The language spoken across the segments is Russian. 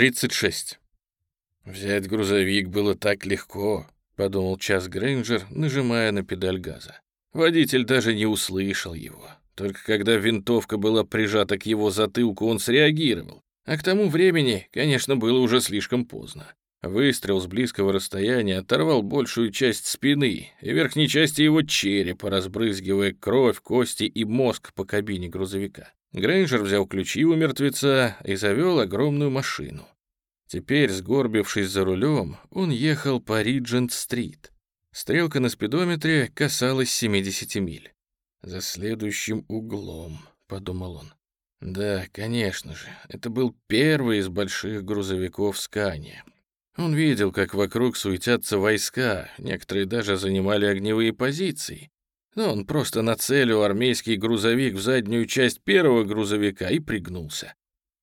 36. «Взять грузовик было так легко», — подумал Час Грейнджер, нажимая на педаль газа. Водитель даже не услышал его. Только когда винтовка была прижата к его затылку, он среагировал. А к тому времени, конечно, было уже слишком поздно. Выстрел с близкого расстояния оторвал большую часть спины и верхней части его черепа, разбрызгивая кровь, кости и мозг по кабине грузовика. Грейнджер взял ключи у мертвеца и завел огромную машину. Теперь, сгорбившись за рулем, он ехал по Риджент-стрит. Стрелка на спидометре касалась 70 миль. «За следующим углом», — подумал он. Да, конечно же, это был первый из больших грузовиков Скания. Он видел, как вокруг суетятся войска, некоторые даже занимали огневые позиции. Но он просто нацелил армейский грузовик в заднюю часть первого грузовика и пригнулся.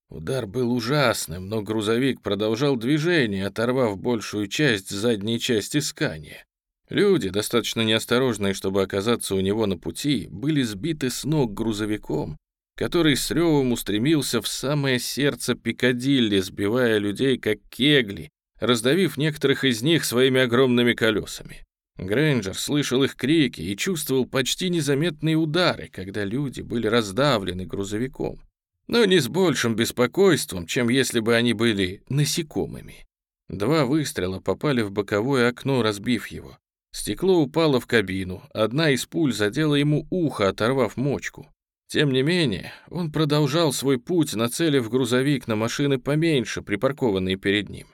Удар был ужасным, но грузовик продолжал движение, оторвав большую часть задней части скания. Люди, достаточно неосторожные, чтобы оказаться у него на пути, были сбиты с ног грузовиком, который с ревом устремился в самое сердце Пикадилли, сбивая людей как кегли, раздавив некоторых из них своими огромными колесами. Грейнджер слышал их крики и чувствовал почти незаметные удары, когда люди были раздавлены грузовиком. Но не с большим беспокойством, чем если бы они были насекомыми. Два выстрела попали в боковое окно, разбив его. Стекло упало в кабину, одна из пуль задела ему ухо, оторвав мочку. Тем не менее, он продолжал свой путь, нацелив грузовик на машины поменьше, припаркованные перед ним.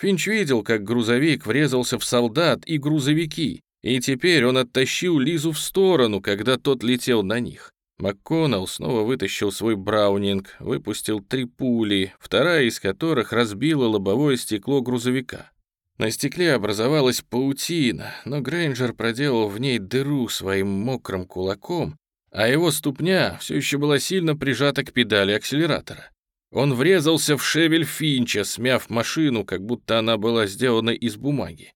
Финч видел, как грузовик врезался в солдат и грузовики, и теперь он оттащил Лизу в сторону, когда тот летел на них. МакКоннелл снова вытащил свой браунинг, выпустил три пули, вторая из которых разбила лобовое стекло грузовика. На стекле образовалась паутина, но Грейнджер проделал в ней дыру своим мокрым кулаком а его ступня все еще была сильно прижата к педали акселератора. Он врезался в шевель Финча, смяв машину, как будто она была сделана из бумаги.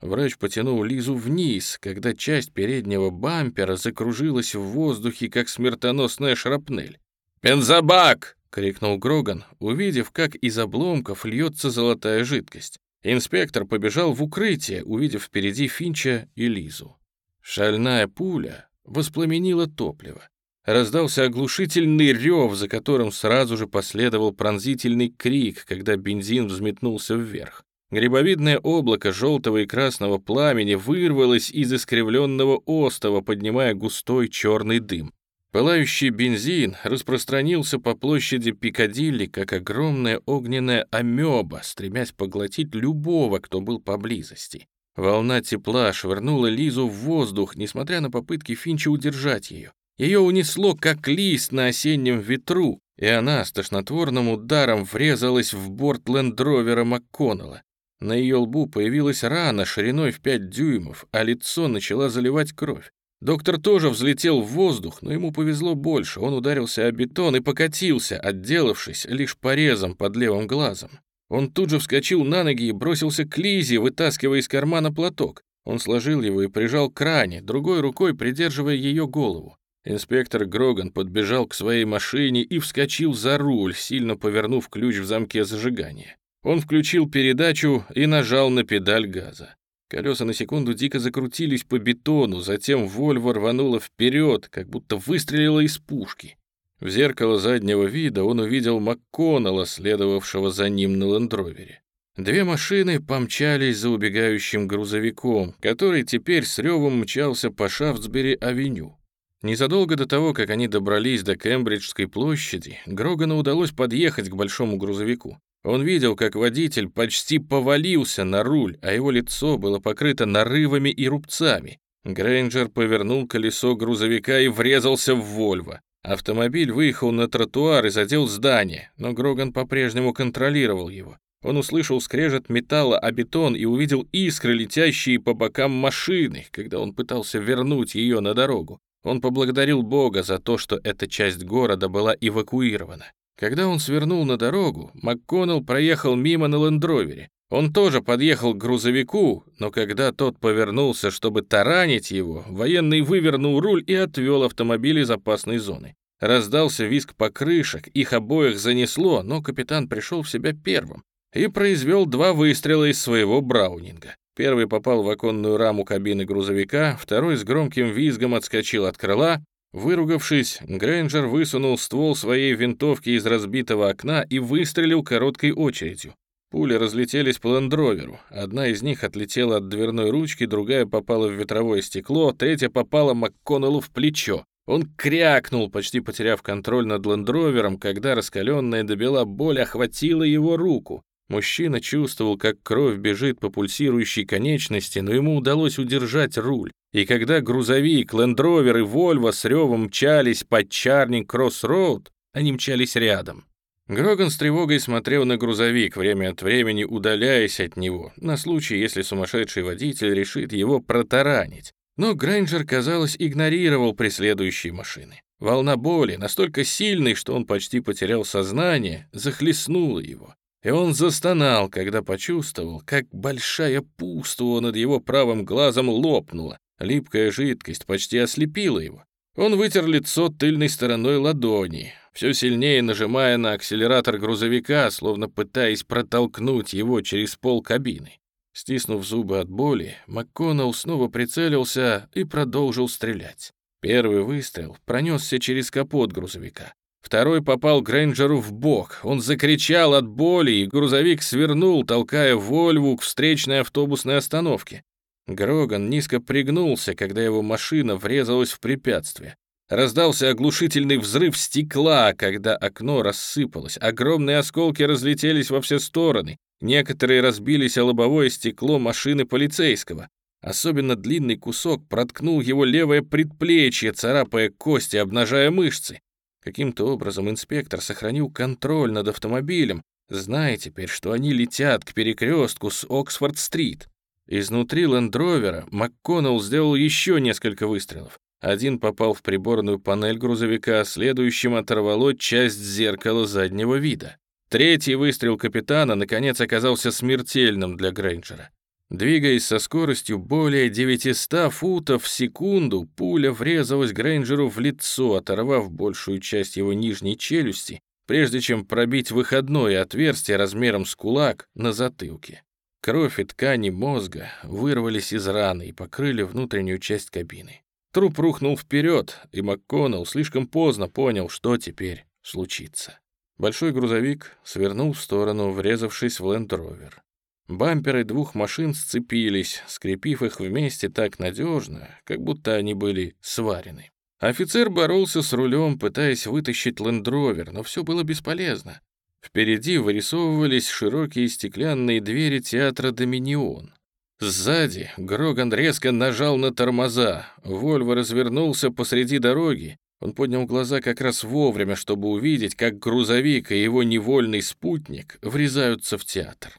Врач потянул Лизу вниз, когда часть переднего бампера закружилась в воздухе, как смертоносная шрапнель. «Бензобак!» — крикнул Гроган, увидев, как из обломков льется золотая жидкость. Инспектор побежал в укрытие, увидев впереди Финча и Лизу. Шальная пуля воспламенило топливо. Раздался оглушительный рев, за которым сразу же последовал пронзительный крик, когда бензин взметнулся вверх. Грибовидное облако желтого и красного пламени вырвалось из искривленного остова, поднимая густой черный дым. Пылающий бензин распространился по площади Пикадилли, как огромная огненная амеба, стремясь поглотить любого, кто был поблизости. Волна тепла швырнула Лизу в воздух, несмотря на попытки Финча удержать ее. Ее унесло, как лист на осеннем ветру, и она с тошнотворным ударом врезалась в борт лендровера МакКоннелла. На ее лбу появилась рана шириной в пять дюймов, а лицо начала заливать кровь. Доктор тоже взлетел в воздух, но ему повезло больше. Он ударился о бетон и покатился, отделавшись лишь порезом под левым глазом. Он тут же вскочил на ноги и бросился к Лизе, вытаскивая из кармана платок. Он сложил его и прижал к ране, другой рукой придерживая ее голову. Инспектор Гроган подбежал к своей машине и вскочил за руль, сильно повернув ключ в замке зажигания. Он включил передачу и нажал на педаль газа. Колеса на секунду дико закрутились по бетону, затем Вольво рвануло вперед, как будто выстрелила из пушки. В зеркало заднего вида он увидел МакКоннелла, следовавшего за ним на лендровере. Две машины помчались за убегающим грузовиком, который теперь с ревом мчался по Шафтсбери-авеню. Незадолго до того, как они добрались до Кембриджской площади, Грогану удалось подъехать к большому грузовику. Он видел, как водитель почти повалился на руль, а его лицо было покрыто нарывами и рубцами. Грейнджер повернул колесо грузовика и врезался в Вольво. Автомобиль выехал на тротуар и задел здание, но Гроган по-прежнему контролировал его. Он услышал скрежет металла о бетон и увидел искры, летящие по бокам машины, когда он пытался вернуть ее на дорогу. Он поблагодарил Бога за то, что эта часть города была эвакуирована. Когда он свернул на дорогу, МакКоннелл проехал мимо на лендровере. Он тоже подъехал к грузовику, но когда тот повернулся, чтобы таранить его, военный вывернул руль и отвел автомобиль из опасной зоны. Раздался визг покрышек, их обоих занесло, но капитан пришел в себя первым. и произвел два выстрела из своего браунинга. Первый попал в оконную раму кабины грузовика, второй с громким визгом отскочил от крыла. Выругавшись, Грейнджер высунул ствол своей винтовки из разбитого окна и выстрелил короткой очередью. Пули разлетелись по лендроверу. Одна из них отлетела от дверной ручки, другая попала в ветровое стекло, третья попала МакКоннеллу в плечо. Он крякнул, почти потеряв контроль над лендровером, когда раскаленная добела боль охватила его руку. Мужчина чувствовал, как кровь бежит по пульсирующей конечности, но ему удалось удержать руль. И когда грузовик, лендровер и Вольво с ревом мчались под Чарнинг Кросс-Роуд, они мчались рядом. Гроган с тревогой смотрел на грузовик, время от времени удаляясь от него, на случай, если сумасшедший водитель решит его протаранить. Но Грейнджер, казалось, игнорировал преследующие машины. Волна боли, настолько сильной, что он почти потерял сознание, захлестнула его. И он застонал, когда почувствовал, как большая пустота над его правым глазом лопнула. Липкая жидкость почти ослепила его. Он вытер лицо тыльной стороной ладони все сильнее нажимая на акселератор грузовика, словно пытаясь протолкнуть его через пол кабины. Стиснув зубы от боли, МакКоннелл снова прицелился и продолжил стрелять. Первый выстрел пронесся через капот грузовика. Второй попал Грейнджеру в бок. Он закричал от боли, и грузовик свернул, толкая Вольву к встречной автобусной остановке. Гроган низко пригнулся, когда его машина врезалась в препятствие. Раздался оглушительный взрыв стекла, когда окно рассыпалось. Огромные осколки разлетелись во все стороны. Некоторые разбились о лобовое стекло машины полицейского. Особенно длинный кусок проткнул его левое предплечье, царапая кости, обнажая мышцы. Каким-то образом инспектор сохранил контроль над автомобилем, зная теперь, что они летят к перекрестку с Оксфорд-стрит. Изнутри лендровера МакКоннелл сделал еще несколько выстрелов. Один попал в приборную панель грузовика, следующим оторвало часть зеркала заднего вида. Третий выстрел капитана, наконец, оказался смертельным для Грейнджера. Двигаясь со скоростью более 900 футов в секунду, пуля врезалась Грейнджеру в лицо, оторвав большую часть его нижней челюсти, прежде чем пробить выходное отверстие размером с кулак на затылке. Кровь и ткани мозга вырвались из раны и покрыли внутреннюю часть кабины. Труп рухнул вперед, и МакКоннелл слишком поздно понял, что теперь случится. Большой грузовик свернул в сторону, врезавшись в Лэнд-Ровер. Бамперы двух машин сцепились, скрепив их вместе так надежно, как будто они были сварены. Офицер боролся с рулем, пытаясь вытащить лендровер, но все было бесполезно. Впереди вырисовывались широкие стеклянные двери театра «Доминион». Сзади Гроган резко нажал на тормоза. Вольво развернулся посреди дороги. Он поднял глаза как раз вовремя, чтобы увидеть, как грузовик и его невольный спутник врезаются в театр.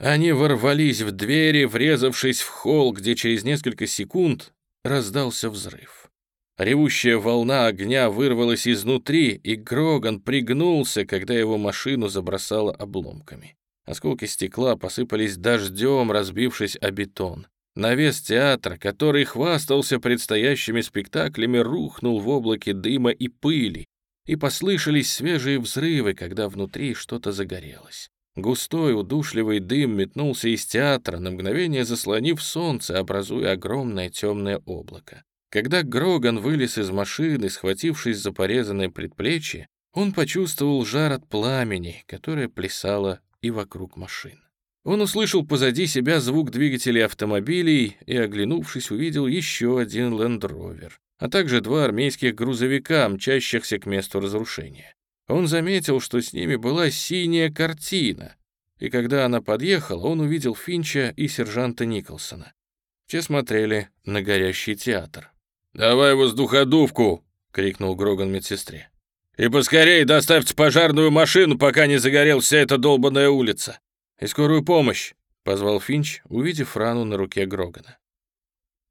Они ворвались в двери, врезавшись в холл, где через несколько секунд раздался взрыв. Ревущая волна огня вырвалась изнутри, и Гроган пригнулся, когда его машину забросало обломками. Осколки стекла посыпались дождем, разбившись о бетон. Навес театра, который хвастался предстоящими спектаклями, рухнул в облаке дыма и пыли, и послышались свежие взрывы, когда внутри что-то загорелось. Густой, удушливый дым метнулся из театра, на мгновение заслонив солнце, образуя огромное темное облако. Когда Гроган вылез из машины, схватившись за порезанное предплечье, он почувствовал жар от пламени, которое плясало и вокруг машин. Он услышал позади себя звук двигателей автомобилей и, оглянувшись, увидел еще один лендровер, а также два армейских грузовика, мчащихся к месту разрушения. Он заметил, что с ними была синяя картина, и когда она подъехала, он увидел Финча и сержанта Николсона. Те смотрели на горящий театр. «Давай воздуходувку!» — крикнул Гроган медсестре. И поскорее доставьте пожарную машину, пока не загорелась вся эта долбанная улица. И скорую помощь, — позвал Финч, увидев рану на руке Грогана.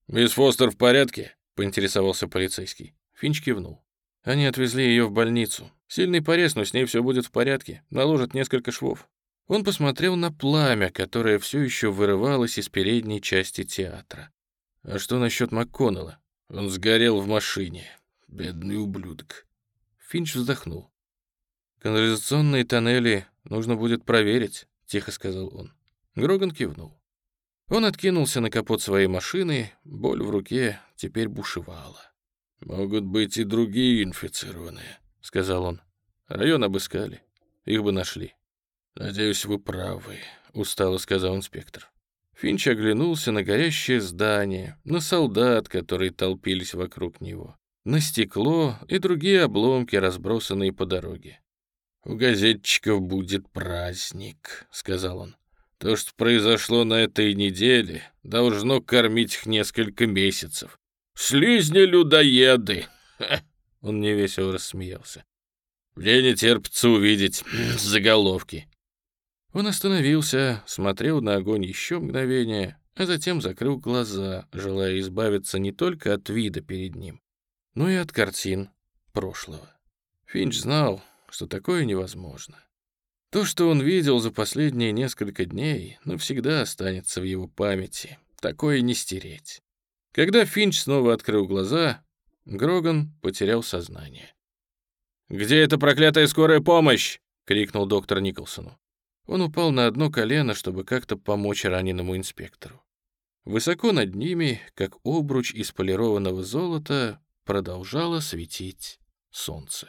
«Мисс Фостер в порядке?» — поинтересовался полицейский. Финч кивнул. Они отвезли ее в больницу. Сильный порез, но с ней все будет в порядке. Наложат несколько швов. Он посмотрел на пламя, которое все еще вырывалось из передней части театра. А что насчет МакКоннелла? Он сгорел в машине. Бедный ублюдок. Финч вздохнул. «Канализационные тоннели нужно будет проверить», — тихо сказал он. Гроган кивнул. Он откинулся на капот своей машины, боль в руке теперь бушевала. «Могут быть и другие инфицированные», — сказал он. «Район обыскали. Их бы нашли». «Надеюсь, вы правы», — устало сказал инспектор. Финч оглянулся на горящее здание, на солдат, которые толпились вокруг него, на стекло и другие обломки, разбросанные по дороге. «У газетчиков будет праздник», — сказал он. «То, что произошло на этой неделе, должно кормить их несколько месяцев. Слизни-людоеды!» Он невесело рассмеялся. «Мне не терпится увидеть заголовки». Он остановился, смотрел на огонь еще мгновение, а затем закрыл глаза, желая избавиться не только от вида перед ним, но и от картин прошлого. Финч знал, что такое невозможно. То, что он видел за последние несколько дней, навсегда останется в его памяти. Такое не стереть. Когда Финч снова открыл глаза, Гроган потерял сознание. «Где эта проклятая скорая помощь?» — крикнул доктор Николсону. Он упал на одно колено, чтобы как-то помочь раненому инспектору. Высоко над ними, как обруч из полированного золота, продолжало светить солнце.